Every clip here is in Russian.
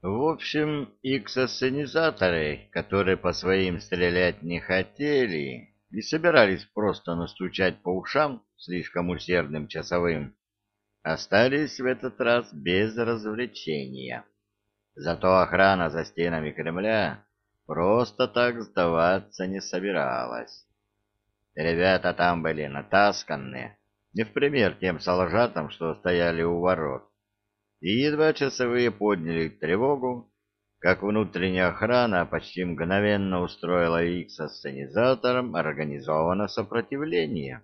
В общем, икс-ассенизаторы, которые по своим стрелять не хотели и собирались просто настучать по ушам слишком усердным часовым, остались в этот раз без развлечения. Зато охрана за стенами Кремля просто так сдаваться не собиралась. Ребята там были натасканные, не в пример тем солжатам, что стояли у ворот и едва часовые подняли тревогу, как внутренняя охрана почти мгновенно устроила их со сценизатором организованное сопротивление.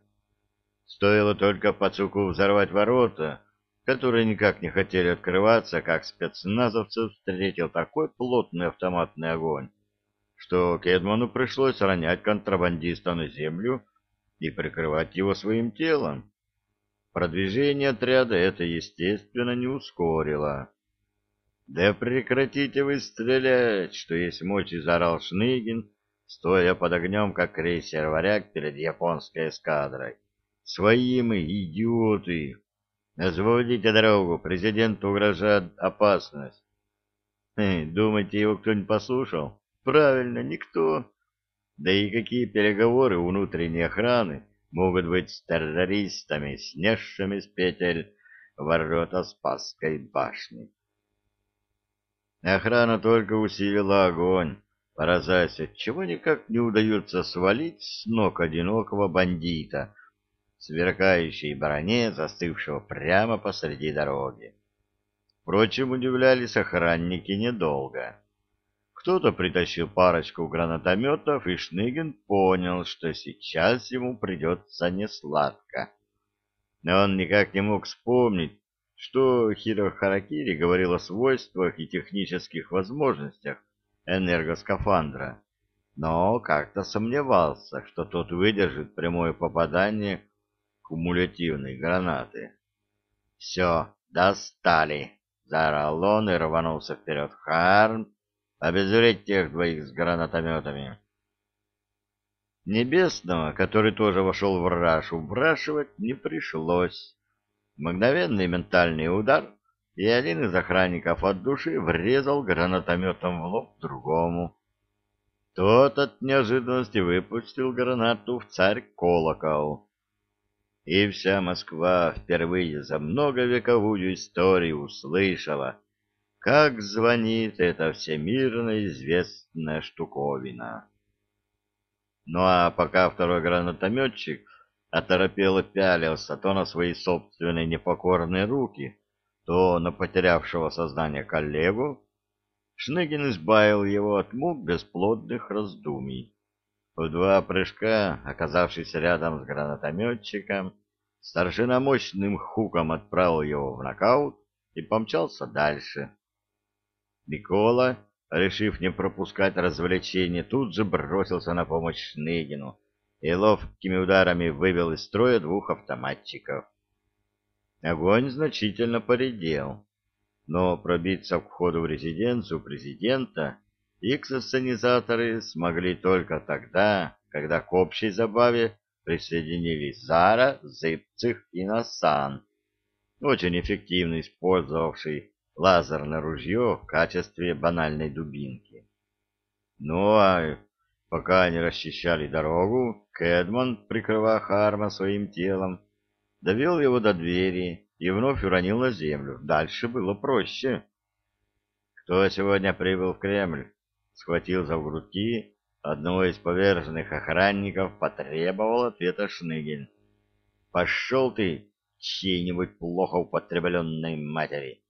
Стоило только пацуку взорвать ворота, которые никак не хотели открываться, как спецназовцев встретил такой плотный автоматный огонь, что Кедману пришлось ронять контрабандиста на землю и прикрывать его своим телом. Продвижение отряда это, естественно, не ускорило. «Да прекратите вы стрелять!» — что есть мочи, заорал Шныгин, стоя под огнем, как крейсер «Варяг» перед японской эскадрой. «Свои мы, идиоты! Освободите дорогу, президенту угрожает опасность!» «Думаете, его кто-нибудь послушал?» «Правильно, никто!» «Да и какие переговоры у внутренней охраны!» Могут быть террористами, снесшими с петель ворота Спасской башни. Охрана только усилила огонь, поразясь, чего никак не удается свалить с ног одинокого бандита, сверкающей броне, застывшего прямо посреди дороги. Впрочем, удивлялись охранники недолго. Кто-то притащил парочку гранатометов, и Шныгин понял, что сейчас ему придется несладко. Но он никак не мог вспомнить, что Хиро Харакири говорил о свойствах и технических возможностях энергоскафандра, но как-то сомневался, что тот выдержит прямое попадание кумулятивной гранаты. «Все, достали!» — заорал он и рванулся вперед. «Харм, обезвредить тех двоих с гранатометами. Небесного, который тоже вошел в раж, упрашивать не пришлось. Мгновенный ментальный удар, и один из охранников от души врезал гранатометом в лоб другому. Тот от неожиданности выпустил гранату в царь колокол. И вся Москва впервые за многовековую историю услышала — как звонит эта всемирно известная штуковина. Ну а пока второй гранатометчик оторопело пялился то на свои собственные непокорные руки, то на потерявшего сознание коллегу, Шныгин избавил его от мук бесплодных раздумий. В два прыжка, оказавшись рядом с гранатометчиком, старшина мощным хуком отправил его в нокаут и помчался дальше. Микола, решив не пропускать развлечения, тут же бросился на помощь Шныгину и ловкими ударами вывел из строя двух автоматчиков. Огонь значительно поредел, но пробиться к входу в резиденцию президента икс-ассенизаторы смогли только тогда, когда к общей забаве присоединились Зара, Зыбцих и Насан, очень эффективно использовавший лазерное ружье в качестве банальной дубинки. Ну а пока они расчищали дорогу, Кэдман, прикрывая Харма своим телом, довел его до двери и вновь уронил на землю. Дальше было проще. Кто сегодня прибыл в Кремль? Схватил за грудки одного из поверженных охранников, потребовал ответа Шныгин. «Пошел ты, чьей-нибудь плохо употребленной матери!»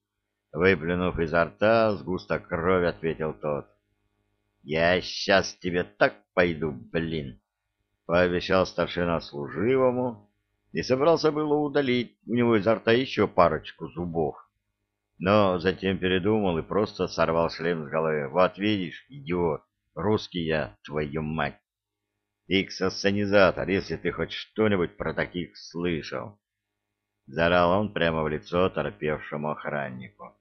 Выплюнув изо рта, сгусток крови ответил тот. «Я сейчас тебе так пойду, блин!» — пообещал старшина служивому и собрался было удалить у него изо рта еще парочку зубов. Но затем передумал и просто сорвал шлем с головы. «Вот видишь, идиот, русский я, твою мать! Икс-ассенизатор, если ты хоть что-нибудь про таких слышал!» Заорал он прямо в лицо торопевшему охраннику.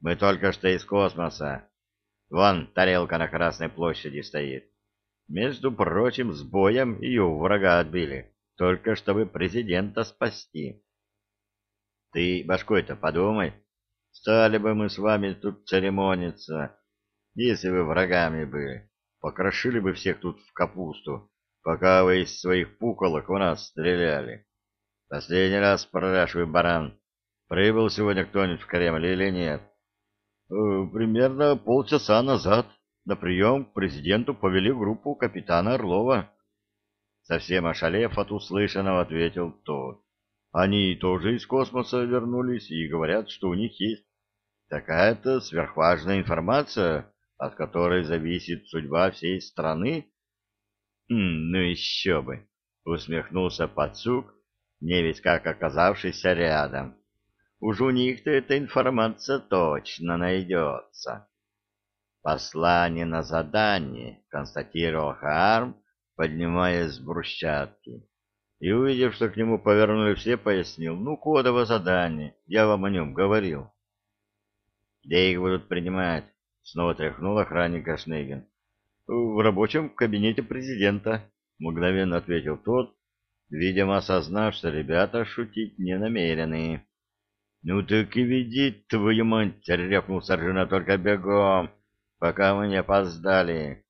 Мы только что из космоса. Вон тарелка на Красной площади стоит. Между прочим, с боем ее у врага отбили, только чтобы президента спасти. Ты башкой-то подумай. Стали бы мы с вами тут церемониться, если вы врагами были. Покрошили бы всех тут в капусту, пока вы из своих пуколок в нас стреляли. Последний раз спрашиваю, баран, прибыл сегодня кто-нибудь в Кремль или нет? Э, примерно полчаса назад на прием к президенту повели группу капитана Орлова. Совсем ошалев от услышанного, ответил тот. Они тоже из космоса вернулись и говорят, что у них есть такая-то сверхважная информация, от которой зависит судьба всей страны. «Хм, ну еще бы, усмехнулся Пацук, не ведь как оказавшийся рядом. Уж у них-то эта информация точно найдется. Послание на задание, констатировал Харм, поднимаясь с брусчатки. И, увидев, что к нему повернули все, пояснил, ну, кодовое задание, я вам о нем говорил. Где их будут принимать? Снова тряхнул охранника Шнейген. В рабочем кабинете президента, мгновенно ответил тот, видимо, осознав, что ребята шутить не намерены. Ну так и веди, твою мать, рявкнул Саржина, только бегом, пока мы не опоздали.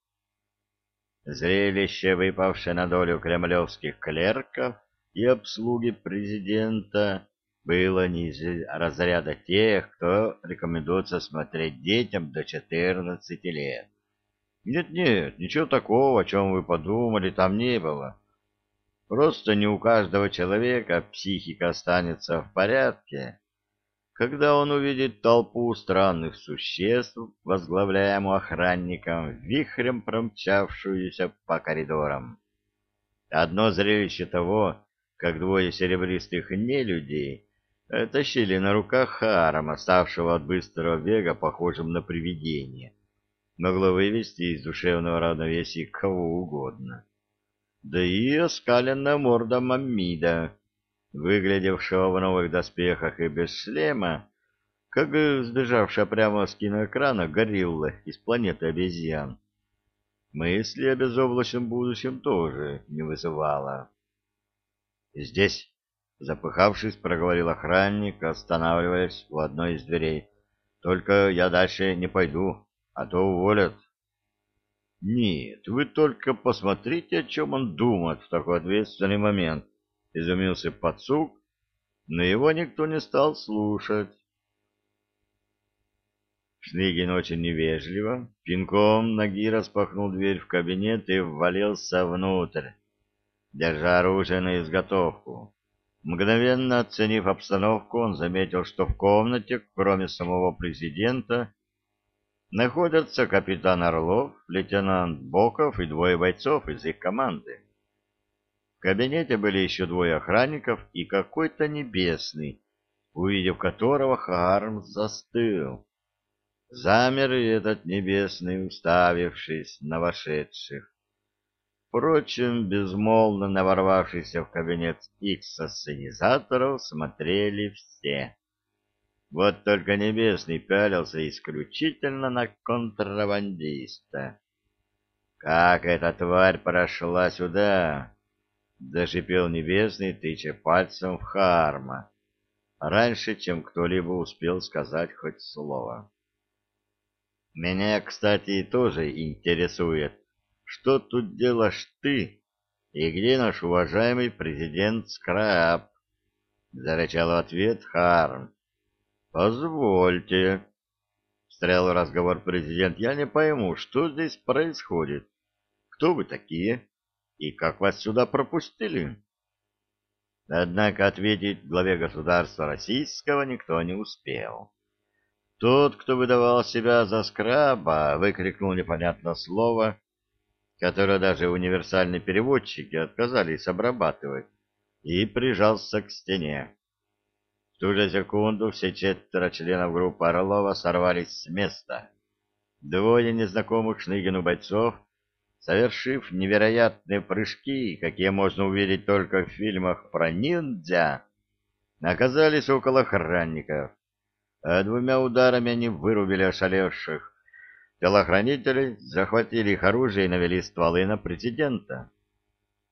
Зрелище, выпавшее на долю кремлевских клерков и обслуги президента, было не из разряда тех, кто рекомендуется смотреть детям до 14 лет. Нет-нет, ничего такого, о чем вы подумали, там не было. Просто не у каждого человека психика останется в порядке, когда он увидит толпу странных существ, возглавляемую охранником, вихрем промчавшуюся по коридорам. Одно зрелище того, как двое серебристых нелюдей тащили на руках Харама, ставшего от быстрого бега похожим на привидение, могло вывести из душевного равновесия кого угодно. Да и оскаленная морда Маммида, выглядевшего в новых доспехах и без шлема, как сбежавшая прямо с киноэкрана горилла из планеты обезьян. Мысли о безоблачном будущем тоже не вызывала. «Здесь», — запыхавшись, проговорил охранник, останавливаясь у одной из дверей. «Только я дальше не пойду, а то уволят». «Нет, вы только посмотрите, о чем он думает в такой ответственный момент», — изумился Пацук, но его никто не стал слушать. Шныгин очень невежливо, пинком ноги распахнул дверь в кабинет и ввалился внутрь, держа оружие на изготовку. Мгновенно оценив обстановку, он заметил, что в комнате, кроме самого президента, находятся капитан Орлов, лейтенант Боков и двое бойцов из их команды. В кабинете были еще двое охранников и какой-то небесный, увидев которого Харм застыл. Замер и этот небесный, уставившись на вошедших. Впрочем, безмолвно наворвавшийся в кабинет икс-ассенизаторов смотрели все. Вот только Небесный пялился исключительно на контрабандиста. «Как эта тварь прошла сюда?» Зашипел Небесный, тыча пальцем в Харма, раньше, чем кто-либо успел сказать хоть слово. «Меня, кстати, тоже интересует, что тут делаешь ты и где наш уважаемый президент Скраб?» — зарычал в ответ Харм. «Позвольте», — встрял разговор президент, — «я не пойму, что здесь происходит. Кто вы такие?» И как вас сюда пропустили? Однако ответить главе государства российского никто не успел. Тот, кто выдавал себя за скраба, выкрикнул непонятное слово, которое даже универсальные переводчики отказались обрабатывать, и прижался к стене. В ту же секунду все четверо членов группы Орлова сорвались с места. Двое незнакомых Шныгину бойцов совершив невероятные прыжки, какие можно увидеть только в фильмах про ниндзя, оказались около охранников, а двумя ударами они вырубили ошалевших. Телохранители захватили их оружие и навели стволы на президента.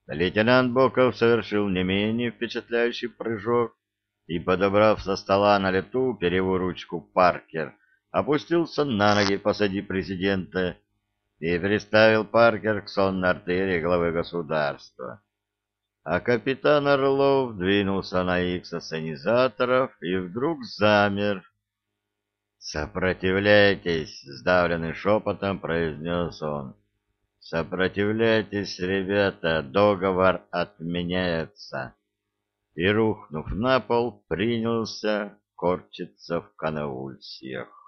Лейтенант Боков совершил не менее впечатляющий прыжок и, подобрав со стола на лету перевую ручку Паркер, опустился на ноги посади президента и приставил Паркер к сонной артерии главы государства. А капитан Орлов двинулся на икс ассенизаторов и вдруг замер. «Сопротивляйтесь!» — сдавленным шепотом произнес он. «Сопротивляйтесь, ребята, договор отменяется!» И, рухнув на пол, принялся корчиться в конвульсиях.